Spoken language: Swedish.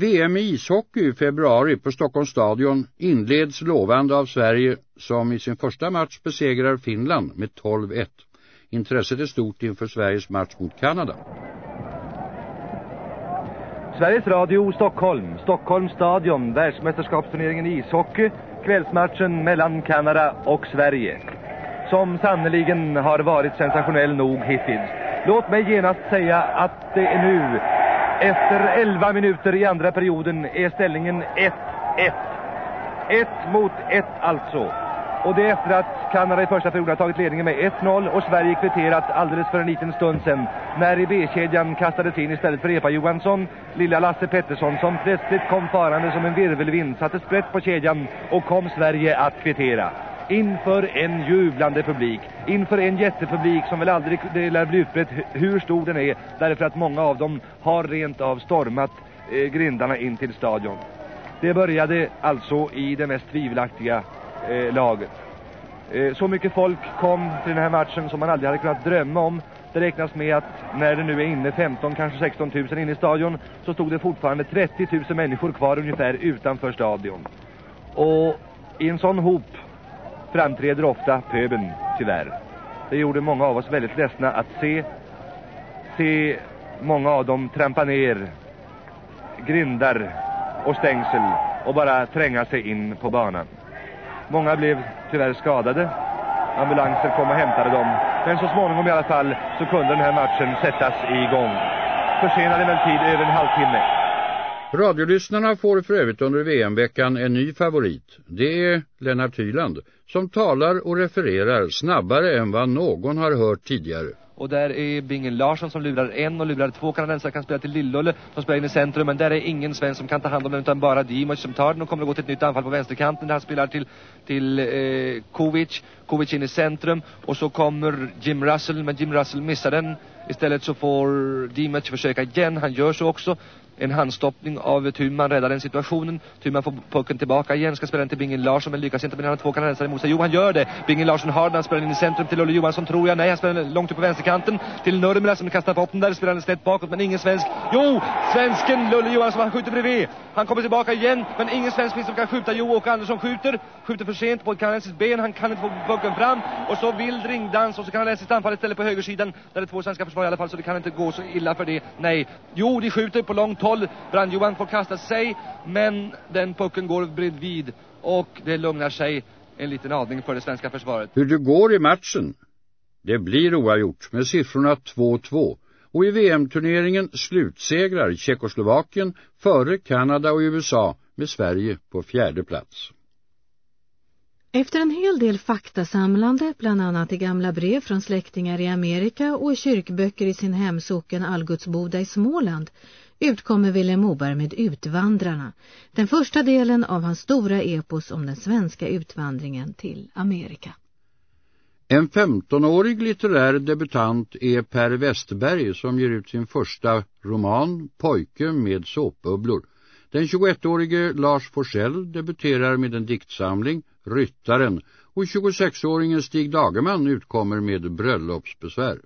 VM i ishockey i februari på Stockholms stadion inleds lovande av Sverige som i sin första match besegrar Finland med 12-1. Intresset är stort inför Sveriges match mot Kanada. Sveriges Radio Stockholm, Stockholms stadion, världsmästerskapsturneringen i ishockey, kvällsmatchen mellan Kanada och Sverige. Som sannoliken har varit sensationell nog hittills. Låt mig genast säga att det är nu efter 11 minuter i andra perioden är ställningen 1-1. 1 mot 1 alltså. Och det är efter att Kanada i första perioden har tagit ledningen med 1-0 och Sverige kvitterat alldeles för en liten stund sedan. När i B-kedjan kastades in istället för Epa Johansson, lilla Lasse Pettersson som plötsligt kom farande som en virvelvind, satte sprätt på kedjan och kom Sverige att kvittera inför en jublande publik, inför en jättepublik som väl aldrig det lär bli utbrett hur stor den är, därför att många av dem har rent av stormat eh, grindarna in till stadion. Det började alltså i det mest tvivelaktiga eh, laget. Eh, så mycket folk kom till den här matchen som man aldrig hade kunnat drömma om. Det räknas med att när det nu är inne 15, kanske 16 000 inne i stadion så stod det fortfarande 30 000 människor kvar ungefär utanför stadion. Och i en sån hop framträder ofta pöben, tyvärr. Det gjorde många av oss väldigt ledsna att se, se många av dem trampa ner grindar och stängsel och bara tränga sig in på banan. Många blev tyvärr skadade. Ambulanser kom och hämtade dem. Men så småningom i alla fall så kunde den här matchen sättas igång. Försenad emellertid över en halvtimme. Radiolyssnarna får för övrigt under VM-veckan en ny favorit. Det är Lennart Hyland som talar och refererar snabbare än vad någon har hört tidigare. Och där är Bingen Larsson som lurar en och lurar två kanadensare kan spela till Lillolle som spelar in i centrum. Men där är ingen svensk som kan ta hand om den utan bara Dimoc som tar den och kommer att gå till ett nytt anfall på vänsterkanten. Där han spelar till, till eh, Kovic. Kovic in i centrum. Och så kommer Jim Russell men Jim Russell missar den. Istället så får Dimoc försöka igen. Han gör så också en handstoppning av Thunman räddar den situationen. Thunman får pucken tillbaka igen, ska spela den till Bingen Larsson men lyckas inte med den. Han har två kanadensare emot sig. Jo, han gör det. Bingen Larsson har den, han spelar in i centrum till Olle Johansson tror jag. Nej, han spelar långt upp på vänsterkanten till Nurmela som kastar på den där. Spelar den snett bakåt men ingen svensk. Jo, svensken Lulle Johansson, han skjuter bredvid. Han kommer tillbaka igen men ingen svensk finns som kan skjuta. Jo, Åke Andersson skjuter. Skjuter för sent på ett kanadensiskt ben. Han kan inte få pucken fram. Och så vild ringdans och så kanadensiskt anfall istället på högersidan. Där det är två svenska försvar i alla fall så det kan inte gå så illa för det. Nej. Jo, de skjuter på långt håll. Brand Johan får kasta sig men den pucken går bredvid och det lugnar sig en liten aning för det svenska försvaret. Hur det går i matchen? Det blir oavgjort med siffrorna 2-2 och i VM-turneringen slutsegrar Tjeckoslovakien före Kanada och USA med Sverige på fjärde plats. Efter en hel del faktasamlande, bland annat i gamla brev från släktingar i Amerika och i kyrkböcker i sin hemsocken Algutsboda i Småland, utkommer Vilhelm Moberg med Utvandrarna, den första delen av hans stora epos om den svenska utvandringen till Amerika. En 15-årig litterär debutant är Per Westberg som ger ut sin första roman Pojke med såpbubblor. Den 21-årige Lars Forsell debuterar med en diktsamling Ryttaren och 26-åringen Stig Dagerman utkommer med Bröllopsbesvär.